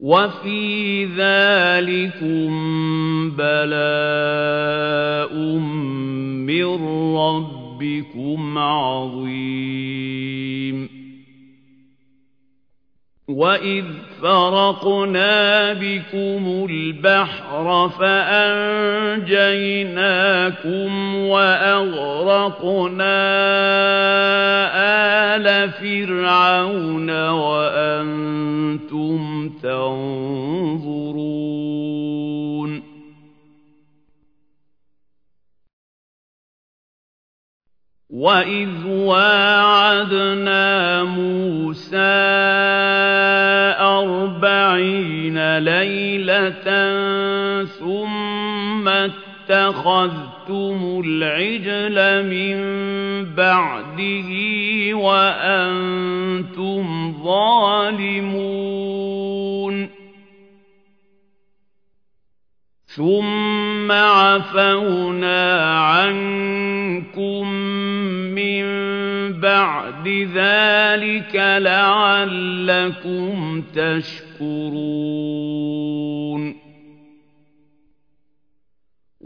وَفِي ذَٰلِكُم بَلَاءٌ مِّن رَّبِّكُمْ عَظِيمٌ. وَإِذْ فَرَقْنَا بِكُمُ الْبَحْرَ فَأَنجَيْنَاكُمْ وَأَغْرَقْنَا فِرْعَوْنَ وَأَنتُمْ تَنظُرُونَ. وَإِذْ وَاعَدْنَا مُوسَىٰ أَرْبَعِينَ لَيْلَةً ثُمَّ اتَّخَذْتُمُ الْعِجْلَ مِن بَعْدِهِ وَأَنتُمْ ظَالِمُونَ ثُمَّ عَفَوْنَا عَنكُم مِّن بَعْدِ ذَٰلِكَ لَعَلَّكُمْ تَشْكُرُونَ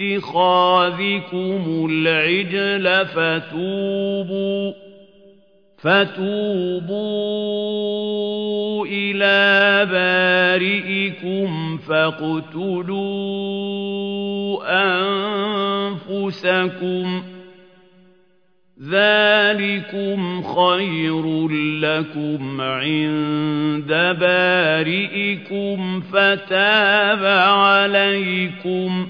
بِاتِّخَاذِكُمُ الْعِجْلَ فَتُوبُوا فَتُوبُوا إِلَىٰ بَارِئِكُمْ فَاقْتُلُوا أَنفُسَكُمْ. ذَٰلِكُمْ خَيْرٌ لَّكُمْ عِندَ بَارِئِكُمْ فَتَابَ عَلَيْكُمْ ۚ.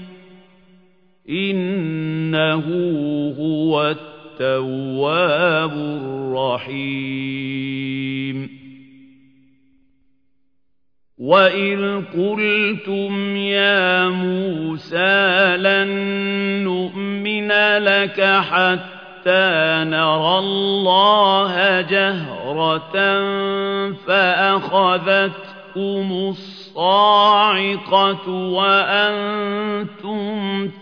إِنَّهُ هُوَ التَّوَّابُ الرَّحِيمُ. وَإِذْ قُلْتُمْ يَا مُوسَىٰ لَن نُّؤْمِنَ لَكَ حَتَّىٰ نَرَى اللَّهَ جَهْرَةً فَأَخَذَتْكُمُ الصَّاعِقَةُ وَأَنتُمْ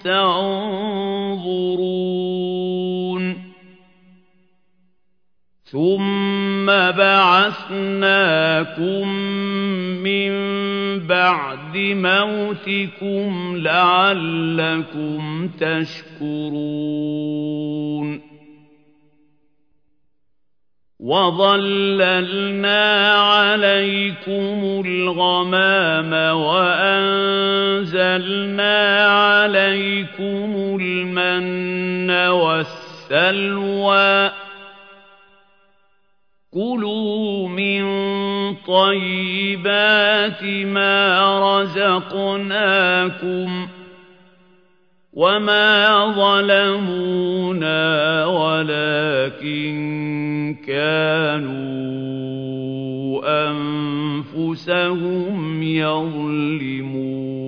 تَنظُرُونَ ثُمَّ بَعَثْنَاكُم مِّن بَعْدِ مَوْتِكُمْ لَعَلَّكُمْ تَشْكُرُونَ وَظَلَّلْنَا عَلَيْكُمُ الْغَمَامَ وَأَنزَلْنَا عَلَيْكُمُ الْمَنَّ وَالسَّلْوَىٰ ۖ كُلُوا مِن طَيِّبَاتِ مَا رَزَقْنَاكُمْ ۖ وَمَا ظَلَمُونَا وَلَٰكِن كَانُوا أَنفُسَهُمْ يَظْلِمُونَ